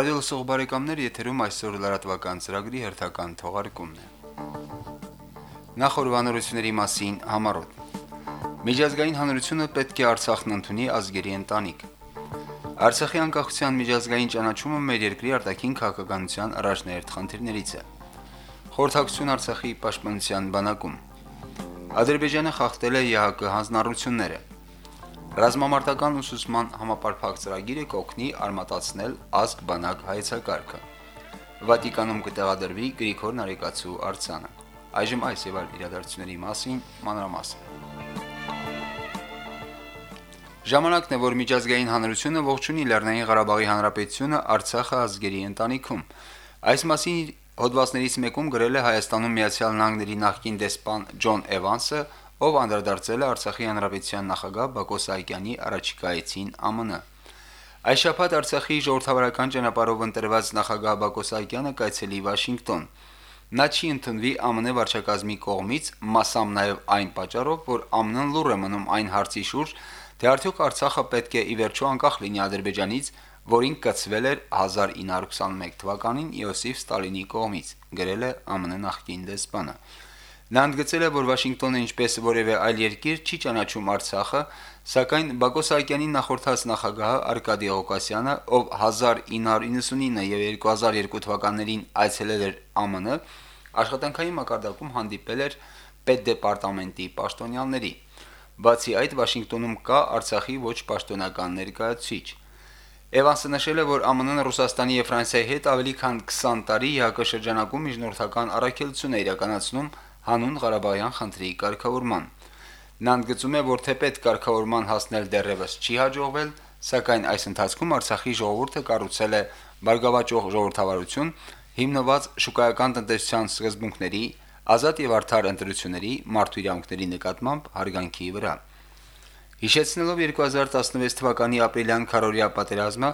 Ռադիո լսող բարեկամներ եթերում այսօր լրատվական ծրագրի հերթական թողարկումն է։ Նախորbanությունների մասին համառոտ։ Միջազգային հանրությունը պետք է Արցախն ընդունի ազգերի ընտանիք։ Արցախի անկախության միջազգային ճանաչումը մեր երկրի արտաքին քաղաքականության առաջնահերթ խնդիրներից է։ Խորհրդակցություն Արցախի պաշտպանության բանակում։ Ադրբեջանը խախտել է ՀՀԿ հանձնառությունները։ Ռազմամարտական ուսուցման համապարփակ ծրագիրը կօգնի արմատացնել ազգ բանակ հայեցակարգը։ Վատիկանում կտեղադրվի Գրիգոր Նարեկացու արձանը։ Այժմ այս եւ այլ իրադարձությունների մասին մանրամասն։ Ժամանակն է, որ միջազգային հանրությունը ողջունի Լեռնային Ղարաբաղի Հանրապետությունը Արցախը ազգերի ընտանիքում։ Այս մասին հոդվածներից մեկում գրել է Հայաստանում Միացյալ Նահանգների նախկին դեսպան Ջոն Էվանսը, ով անդրադարձել է Արցախի հանրապետության նախագահ Բակո Սահակյանի առաջիկայեցին ԱՄՆ։ Այս շաբաթ Արցախի ժողովրդավարական ճանապարհով ընտրված նախագահ Բակո Սահակյանը կայցելի Վաշինգտոն։ Նա չի ընդունվի ԱՄՆ վարչակազմի կողմից, մասամբ նաև այն պատճառով, որ ԱՄՆ-ն լուր է մնում այն հարցի շուրջ, թե արդյոք Արցախը պետք է ի վերջո անկախ լինի Ադրբեջանից, որին կցվել էր 1921 թվականին Իոսիֆ Ստալինի կողմից, գրել է ԱՄՆ նախկին դեսպանը։ Նա ընդգծել է, որ Վաշինգտոնը ինչպես որևէ այլ երկիր չի ճանաչում Արցախը, սակայն Բակո Սահակյանին նախորդած նախագահը Արկադի Ղոկասյանը, ով 1999 եւ 2002 թվականներին այցելել էր ԱՄՆ, աշխատանքային մակարդակում հանդիպել էր պետդեպարտամենտի պաշտոնյաների։ Բացի այդ, Վաշինգտոնում կա Արցախի ոչ պաշտոնական ներկայացուցիչ։ Էվանսը նշել է, որ ԱՄՆ-ն Ռուսաստանի եւ Ֆրանսիայի հետ ավելի քան 20 տարի ՀԿ շրջանակում միջնորդական առաքելություն է իրականացնում հանուն Ղարաբաղյան խնդրի կարգավորման։ Նա ընդգծում է, որ թեպետ կարգավորման հասնել դեռևս չի հաջողվել, սակայն այս ընթացքում Արցախի ժողովուրդը կառուցել է բարգավաճող ժողովրդավարություն, հիմնված շուկայական տնտեսության սկզբունքների, ազատ եւ արդար ընտրությունների, մարդու իրավունքների նկատմամբ հարգանքի վրա։ Հիշեցնելով 2016 թվականի ապրիլյան քարորիա պատերազմը,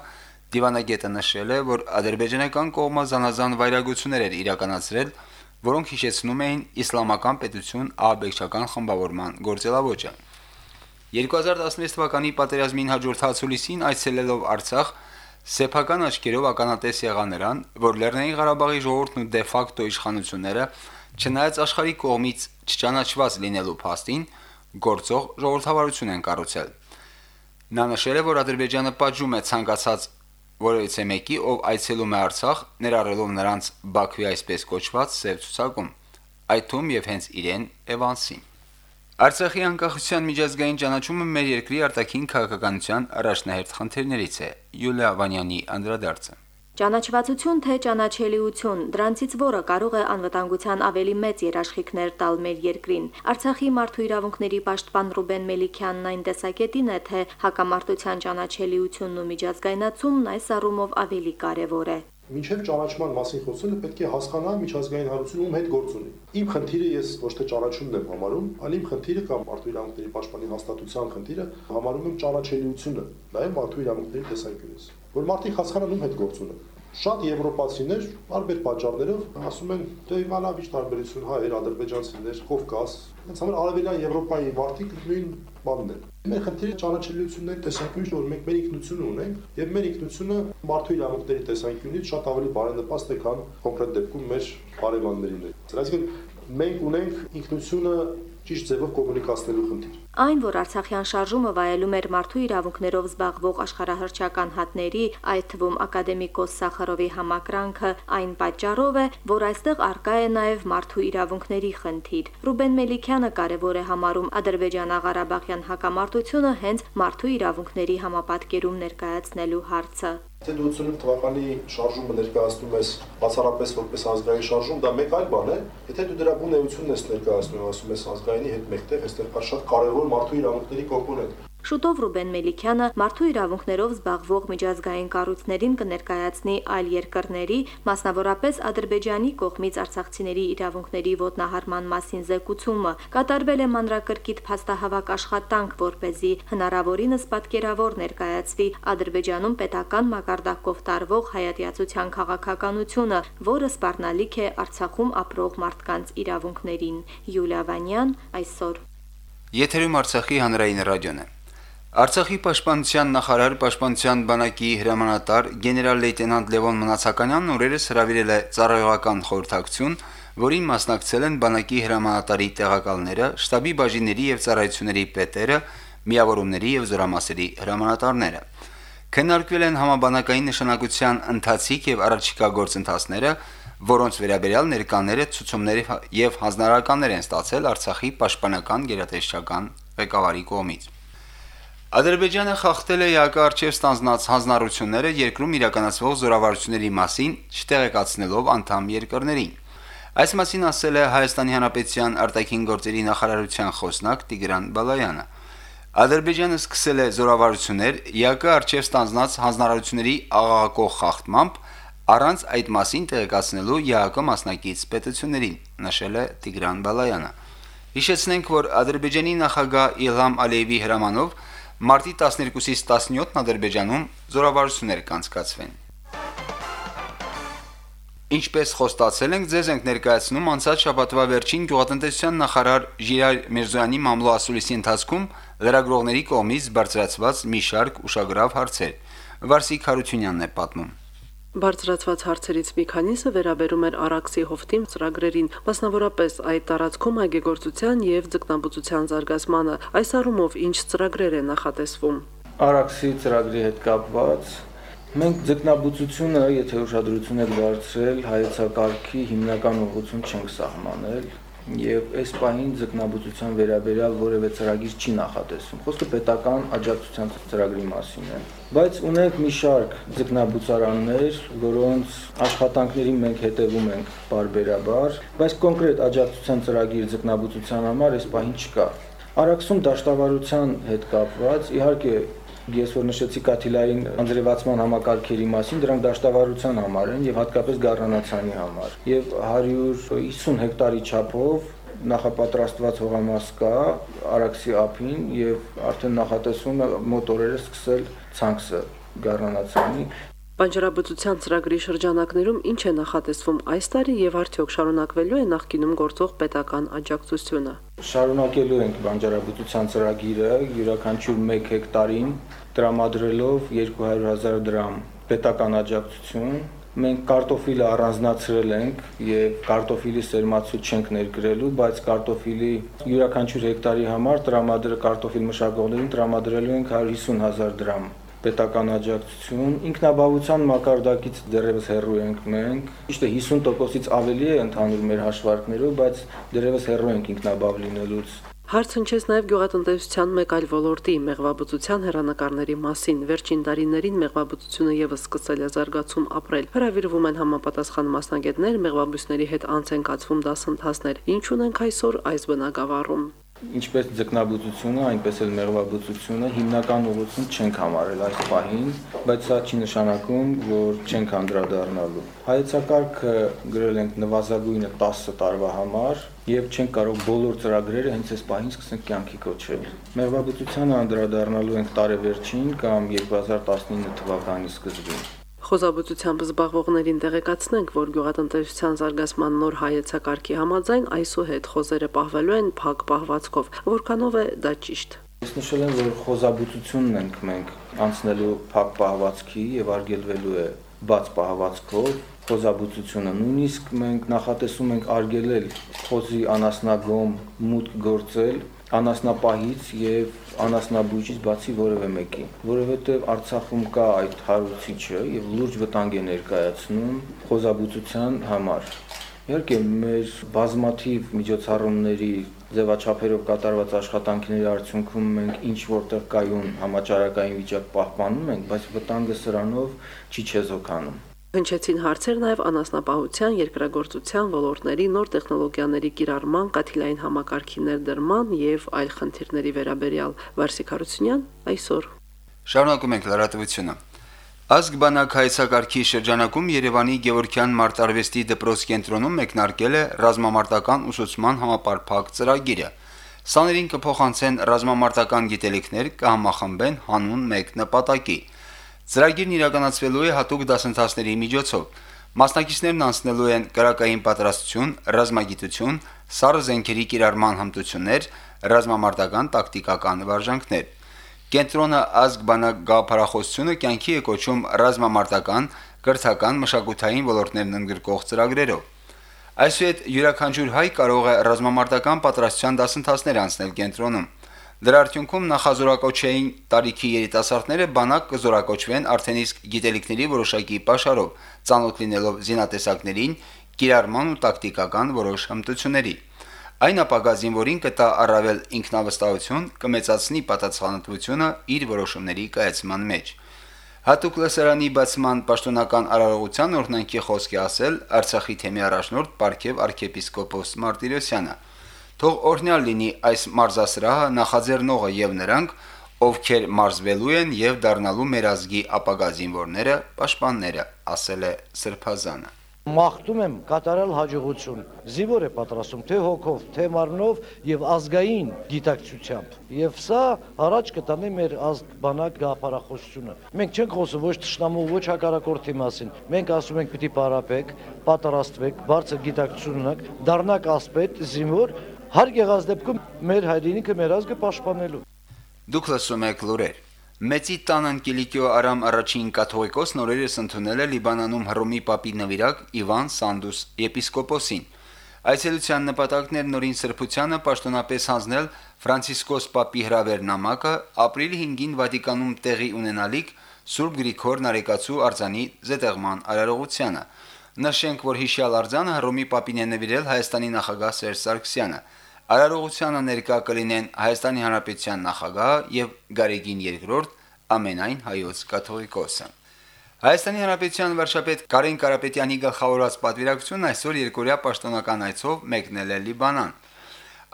Դիվանագետը նշել է, որ ադրբեջանական կողմը զանազան վայրագություններ էր իրականացրել որոնք հիշեցնում էին իսլամական պետություն ահաբեկչական խմբավորման գործելավոճը։ 2016 թվականի պատերազմին հաջորդած հուլիսին այցելելով Արցախ սեփական աչքերով ականատես եղա նրան, որ Լեռնային Ղարաբաղի ժողովուրդն ու դե ֆակտո իշխանությունները չնայած աշխարհի կողմից չճանաչված լինելու փաստին գործող ժողովրդավարություն են կառուցել։ Նա նշել է, որ Ադրբեջանը պատժում է ցանկացած որևիցե մեկի, ով այցելում է Արցախ, ներառելով նրանց Բաքվի այսպես կոչված սև ցուցակում, այդ թվում եւ հենց իրեն Էվանսին։ Արցախի անկախության միջազգային ճանաչումը մեր երկրի արտաքին քաղաքականության առաջնահերթ խնդիրներից է։ Յուլիա Վանյանի անդրադարձը։ Ճանաչվածություն թե ճանաչելիություն, դրանցից որը կարող է անվտանգության ավելի մեծ երաշխիքներ տալ մեր երկրին։ Արցախի մարդու իրավունքների պաշտպան Ռուբեն Մելիքյանն այն տեսակետին է, թե հակամարտության ճանաչելիությունն ու միջազգայնացումն այս առումով ավելի կարևոր է մինչև ճանաչման մասին խոսելը պետք է հասկանա միջազգային հանրությունը ում հետ գործ ունի։ Իմ խնդիրը ես ոչ թե ճանաչումն եմ համարում, այլ իմ խնդիրը կամ մարդու իրավունքների պաշտպանի հաստատության խնդիրը համարում եմ ճանաչելիությունը, նաև մարդու իրավունքների տեսանկյունից որ մարդիկ հասկանան ում հետ գործ ունեն։ Շատ եվրոպացիներ տարբեր պատճառներով ասում են, դե իմանավ ինչ տարբերություն հա էր ադրբեջանցիներ, Կովկաս, հենց համար արևելյան Եվրոպայի մարդիկ նույն բանն են։ Մեր խնդիրը ճանաչելիությունների տեսանկյունից որ մենք մեր ինքնությունը ունենք եւ մեր ինքնությունը մարդու իրավունքների տեսանկյունից շատ ավելի բարենպաստ է, քան կոնկրետ դեպքում մեր բարևաններինը։ Այսինքն մենք ունենք ինքնությունը ճիշտ ձևով կոմունիկացնելու խնդիր։ Այն, որ Արցախյան շարժումը վայելում էր մարդու իրավունքներով զբաղվող աշխարհահռչական հատների, այդ թվում ակադեմիկոս Սախարովի համակրանքը, այն պատճառով է, որ այստեղ արկա է նաև մարդու իրավունքների խնդիր։ Ռուբեն Մելիքյանը կարևոր է համարում Ադրբեջանա-Ղարաբաղյան հակամարտությունը հենց մարդու իրավունքների համապատկերում ներկայացնելու հարցը։ Թե դու 85 թվականի շարժումը ներկայացնում ես բացառապես որպես ազգային շարժում, դա մեկ այլ բան է։ Եթե դու դրա բունեությունն ես ներկայացնում, ասում ես ազգայինի հետ մեկտեղ, այստեղ կա շատ կարևոր մարդու իրավունքների կոմպոնենտ։ Շուտով Ռուբեն Մելիքյանը մարդու իրավունքներով զբաղվող միջազգային կառույցներին կներկայացնի այլ երկրների, մասնավորապես Ադրբեջանի կողմից արցախցիների իրավունքների ոտնահարման մասին զեկուցումը։ Կատարվել է մանրակրկիտ փաստահավաք աշխատանք, որ เป զի հնարավորինս պատկերավոր ներկայացվի Ադրբեջանում պետական մակարդակով տարվող հայատյացության քաղաքականությունը, որը սպառնալիք է Արցախում ապրող մարդկանց իրավունքներին։ Յուլիա Վանյան այսօր Եթերում Արցախի հանրային ռադիոն է։ Արցախի պաշտպանության նախարար պաշտպանության բանակի հրամանատար գեներալ լեյտենանտ Լևոն Մնացականյանն օրերս հրավիրել է ծառայողական խորհրդակցություն, որին մասնակցել են բանակի հրամանատարի տեղակալները, շտաբի բաժինների եւ ծառայությունների պետերը, միավորումների եւ զորամասերի հրամանատարները։ Քննարկվել են համաբանակային նշանակության ընթացիկ եւ առաջիկա գործընթացները, որոնց վերաբերյալ ներկաները ցուցումներ եւ հանձնարարականներ են ստացել Արցախի պաշտպանական գերատեսչական ղեկավարի կողմից։ Ադրբեջանը խախտել է ՀԱԿ արչև ստանձնած հանձնառությունները երկրում իրականացվող զորավարությունների մասին, չտեղեկացնելով անդամ երկրներին։ Այս մասին ասել է Հայաստանի Հանրապետության արտաքին գործերի նախարարության խոսնակ Տիգրան Բալայանը։ Ադրբեջանը սկսել է զորավարություններ ՀԱԿ արչև ստանձնած հանձնառությունների աղաղակող խախտմամբ առանց այդ մասին տեղեկացնելու ՀԱԿ մասնակից պետություններին, նշել է Տիգրան Բալայանը։ Հիշեցնենք, որ Ադրբեջանի նախագահ Իլհամ Ալիևի հրամանով Մարտի 12-ից 17-ն Ադրբեջանում զորավարություններ կանցկացվեն։ Ինչպես խոստացել ենք, ձեզ ենք ներկայացնում անցած շաբաթվա վերջին գյուղատնտեսության նախարար Ժիրայր Միրզոյանի մամլո ասուլիսի ընթացքում լրագրողների կողմից բարձրացված մի շարք ուշագրավ հարցեր։ Վարսիկ Հարությունյանն է պատմում։ Բարձրացված հարցերից մի քանիսը վերաբերում էր Արաքսի հովտի ծրագրերին, մասնավորապես այդ տարածքում այգեգործության եւ ձկնաբուծության զարգացմանը։ Այս առումով ինչ ծրագրեր է նախատեսվում։ Արաքսի ծրագրի հետ կապված մենք ձկնաբուծությունը, եթե ուշադրություն եք դարձրել, հայեցակարգի հիմնական ուղղություն չենք սահմանել եւ այս պահին ձկնաբուծության վերաբերյալ որևէ ծրագիր չի նախատեսվում։ Խոսքը պետական աջակցության ծրագրի մասին է։ Բայց ունենք մի շարք ձկնաբուծարաններ, որոնց աշխատանքներին մենք հետևում ենք բարբերաբար, բայց կոնկրետ աջակցության ծրագիր ձկնաբուծության համար այս պահին չկա։ Արաքսում դաշտավարության հետ կապված իհարկե ես որ նշեցի Կաթիլային անձրևացման համակարգերի մասին, դրանք դաշտավարության համար են եւ հատկապես գառնանացանի համար։ Եվ 150 հեկտարի չափով նախապատրաստված հողամաս կա Արաքսի ափին եւ արդեն նախատեսվում է մոտ օրերը սկսել ցանքսը գառնանացանի Բանջարաբուծության ծրագրի շրջանակներում ինչ է նախատեսվում այս տարի եւ արդյոք շարունակվելու է նախկինում գործող պետական աջակցությունը։ Շարունակելու ենք բանջարաբուծության ծրագիրը յուրաքանչյուր 1 հեկտարին տրամադրելով 200.000 դրամ պետական աջակցություն մենք կարտոֆիլը առանձնացրել ենք եւ կարտոֆիլի սերմացու չենք ներգրելու, բայց կարտոֆիլի յուրաքանչյուր հեկտարի համար տրամադրել կարտոֆիլ մշակողներին տրամադրելու ենք 150.000 դրամ պետական աջակցություն, ինքնաբավության մակարդակից դեռևս հեռու ենք մենք։ Ճիշտ է 50%-ից ավելի է ընդհանուր մեր հաշվարկներով, բայց դեռևս հեռու ենք ինքնաբավ լինելուց։ Հարց հնչեց նաև գյուղատնտեսության մեկ այլ ոլորտի մեղվաբուծության հերանեկարների մասին։ Վերջին տարիներին մեղվաբուծությունը եւս սկսել է զարգացում ապրել։ Հրավիրվում են համապատասխան մասնագետներ, մեղվաբույսների հետ անց են կացվում դասընթացներ։ Ինչ ունենք այսօր այս բնակավարում։ Ինչպես ձկնաբուծությունը, այնպես էլ մեղվաբուծությունը հիմնական ուղղություն չենք համարել այս պահին, բայց սա չի նշանակում, որ չենք անդրադառնալու։ Հայեցակարգը գրել ենք նվազագույնը 10 տարվա համար եւ չենք կարող բոլոր ծրագրերը հենց այս պահին սկսենք կյանքի կոչել։ Մեղվաբուծությանը անդրադառնալու ենք տարեվերջին կամ 2019 թվականի սկզբին։ Խոզաբուծությամբ զբաղվողներին տեղեկացնենք, որ գյուղատնտեսության զարգացման նոր հայեցակարգի համաձայն այսուհետ խոզերը պահվելու են փակ պահվածքով, որքանով է դա ճիշտ։ Ես նշել եմ, որ խոզաբուծությունն ենք մենք անցնելու փակ պահվածքի եւ արգելվելու է բաց պահվածքով խոզաբուծությունը նույնիսկ մենք նախատեսում ենք արգելել խոզի անասնագոմ մուտք գործել անասնապահից եւ անասնաբույջից բացի որևէ մեկի, որովհետեւ Արցախում կա այդ հարուցիչը եւ լուրջ վտանգ է ներկայացնում խոզաբուծության համար։ Իհարկե մեր բազմաթիվ միջոցառումների ձևաչափերով կատարված աշխատանքների արդյունքում մենք ինչ որտեղ կայուն համաճարակային վիճակ պահպանում ենք, բայց վտանգը սրանով չի չեզոքանում։ Հնչեցին հարցեր նաև անասնապահության, երկրագործության ոլորտների նոր տեխնոլոգիաների կիրառման, կաթիլային համակարգի ներդրման եւ այլ խնդիրների վերաբերյալ։ Վարսիկ Հարությունյան այսօր։ Շարունակում ենք լրատվությունը։ Ազգ բանակ հայցակարգի շրջանակում Երևանի Գևորգյան մարտարվեստի դպրոց կենտրոնում մեկնարկել է ռազմամարտական ուսուցման համապարփակ ծրագիրը։ Սաներին կփոխանցեն ռազմամարտական գիտելիքներ կհամախմբեն հանուն մեկ նպատակի։ Ծրագիրն իրականացվելու է հատուկ դասընթացների միջոցով։ Մասնակիցներն անցնելու են կրակային պատրաստություն, ռազմագիտություն, սառը զենքերի կիրառման հմտություններ, ռազմամարտական տակտիկական վարժանքներ։ Կենտրոնը ազգ բանակ գաղափարախոսությունը կյանքի է կոչում ռազմամարտական, կրթական, մշակութային ոլորտներն ընդգրկող ծրագրերով։ Այսուհետ յուրաքանչյուր հայ կարող է ռազմամարտական պատրաստության դասընթացներ անցնել կենտրոնում։ Դրա արդյունքում նախազորակոչային տարիքի երիտասարդները բանակ կզորակոչվեն արդեն իսկ գիտելիքների որոշակի pašարով, ծանոթ լինելով զինատեսակներին, կիրառման ու տակտիկական որոշ հմտությունների։ Այն ապագա զինվորին կտա առավել ինքնավստահություն, կմեծացնի պատասխանատվությունը իր որոշումների կայացման մեջ։ Հատուկ լսարանի բացման պաշտոնական արարողության օրհնանքի խոսքի ասել Արցախի թեմի առաջնորդ Պարքև arczepiskopos Մարտիրոսյանը։ Թող օրհնյալ լինի այս մարզասրահը նախաձեռնողը եւ նրանք, ովքեր մարզվելու են եւ դառնալու մեր ազգի ապագա զինվորները, պաշտպանները, ասել է Սրբազանը մաղթում եմ կատարել հաջողություն։ Զինվոր է պատրաստում թե հոգով, թե մարմնով եւ ազգային գիտակցությամբ։ Եվ սա առաջ կտանի մեր ազգ բանակ գաղափարախոսությունը։ Մենք չենք խոսում ոչ ճշտամու, ոչ հակարակորթի մասին։ Մենք ասում ենք պիտի պարապեք, պատրաստվեք, բարձր գիտակցություն ունեք, դառնաք ասպետ, զինվոր, հարկ եղած դեպքում մեր հայրենիքը, մեր ազգը պաշտպանելու։ Դուք լսում եք լուրեր։ Մեծի տանն Կիլիկիո Արամ առաջին կաթողիկոս նորերս ընդունել է Լիբանանում Հռոմի Պապի նվիրակ Իվան Սանդուս եպիսկոպոսին։ Այցելության նպատակն էր նորին սրբությանը պաշտոնապես հանձնել Ֆրանցիսկոս Պապի հրավերնամակը ապրիլի 5-ին Վատիկանում տեղի ունենալիք Սուրբ Գրիգոր Նարեկացու արձանի զետեղման արարողությանը։ Նշենք, որ հիշյալ արձանը Հռոմի Պապին է նվիրել Հայաստանի նախագահ Սերժ Սարգսյանը։ Արարողությանը ներկա կլինեն Հայաստանի Հանրապետության նախագահ եւ Գարեգին II ամենայն հայոց կաթողիկոսը։ Հայաստանի Հանրապետության վարչապետ Կարեն Կարապետյանի գլխավորած պատվիրակությունն այսօր երկօրյա պաշտոնական այցով մեկնել է Լիբանան։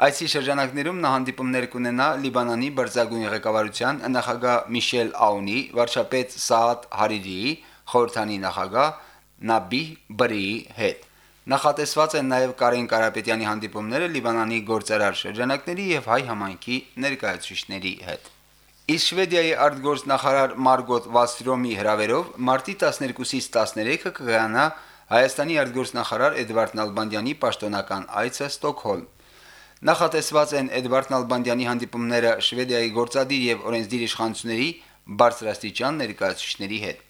Այսի շրջանակներում նա հանդիպումներ կունենա Լիբանանի բարձրագույն ղեկավարության նախագահ Միշել Աունի, վարչապետ Սաադ Հարիրիի, խորհրդանի նախագահ Նաբի Բրիի հետ։ Նախատեսված են նաև Կարեն Կարապետյանի հանդիպումները Լիբանանի գործարար շրջանակների եւ հայ համայնքի ներկայացուցիչների հետ։ Իսկ Շվեդիայի արտգործնախարար Մարգոտ Վաստրոմի հրավերով մարտի 12-ից 13-ը կգանա Հայաստանի արտգործնախարար Էդվարդ Նալբանդյանի պաշտոնական այցը Ստոկհոլմ։ Նախատեսված են Էդվարդ Նալբանդյանի հանդիպումները Շվեդիայի գործադիր եւ օրենսդիր իշխանությունների բարձրաստիճան ներկայացուցիչների հետ։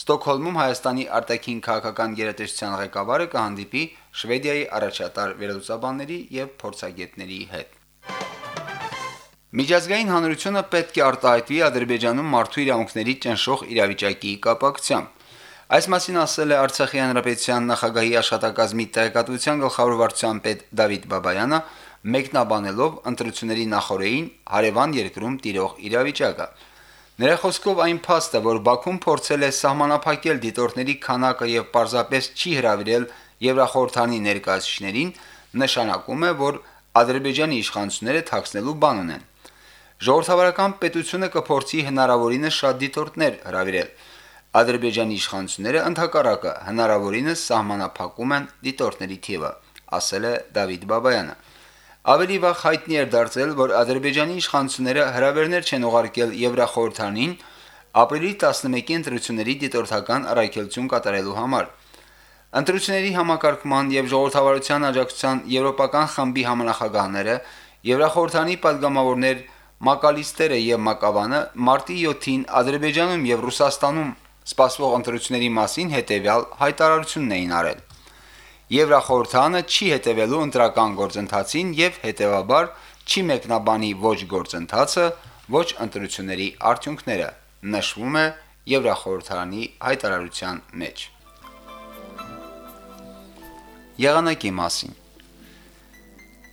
Ստոկհոլմում Հայաստանի արտաքին քաղաքական գերատեսչության ղեկավարը կհանդիպի Շվեդիայի առաջատար վերլուծաբանների եւ փորձագետների հետ։ Միջազգային հանրությունը պետք է արտահայտվի Ադրբեջանում մարդու իրավունքների ճնշող իրավիճակի կապակցությամբ։ Այս մասին ասել է Արցախի հանրապետության նախագահի աշխատակազմի տեղեկատվության գլխավոր վարչության պետ Դավիթ Բաբայանը, մեկնաբանելով ընտրությունների նախորդին հարևան երկրում տիրող իրավիճակը։ Նրա խոսքով այն փաստը, որ Բաքուն փորձել է սահմանափակել դիտորդների քանակը եւ պարզապես չի հravirել Եվրախորհրդանի ներկայացուցիչներին, նշանակում է, որ Ադրբեջանի իշխանությունները թաքցնելու բան ունեն։ Ժողովրդավարական պետությունը կփորձի հնարավորինս շատ դիտորդներ հravirել։ Ադրբեջանի իշխանությունները ընդհակառակը հնարավորինս սահմանափակում են դիտորդների թիվը, ասել է Դավիթ Բաբայանը։ Ավելի վաղ հայտնի էր դարձել, որ Ադրբեջանի իշխանությունները հրավերներ չեն ուղարկել Եվրախորհրդանին ապրիլի 11-ի ընտրությունների դիտորդական առաքելություն կատարելու համար։ Ընտրությունների համակարգման եւ ժողովրդավարության աջակցության եվրոպական խմբի համանախագահները Եվրախորհրդանի падգամավորներ Մակալիստերը եւ Մակավանը մարտի 7-ին Ադրբեջանում եւ Ռուսաստանում սպասվող ընտրությունների մասին հետեւյալ հայտարարությունն էին արել։ Եվրախորհրդանը չի հետևելու ընտրական գործընթացին եւ հետեւաբար չի մեկնաբանի ոչ գործընթացը, ոչ ընտրությունների արդյունքները, նշվում է Եվրախորհրդանի հայտարարության մեջ։ Եղանակի մասին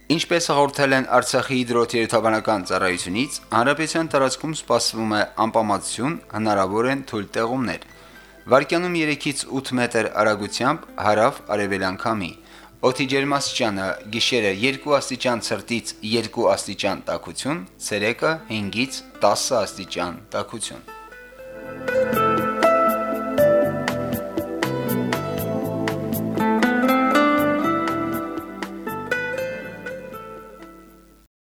Ինչպես հաղորդել են Արցախի հիդրոթերապևտաբանական ծառայությունից, հանրապետության տարածքում սպասվում է անպամատություն, հնարավոր են թույլ տեղումներ։ Վարկյանում 3-ից 8 մետր արագությամբ հարավ արևելյան քամի։ Օդի ջերմաստիճանը՝ գիշերը 2 աստիճան ցրտից 2 աստիճան տաքություն, ցերեկը 5-ից 10 աստիճան տաքություն։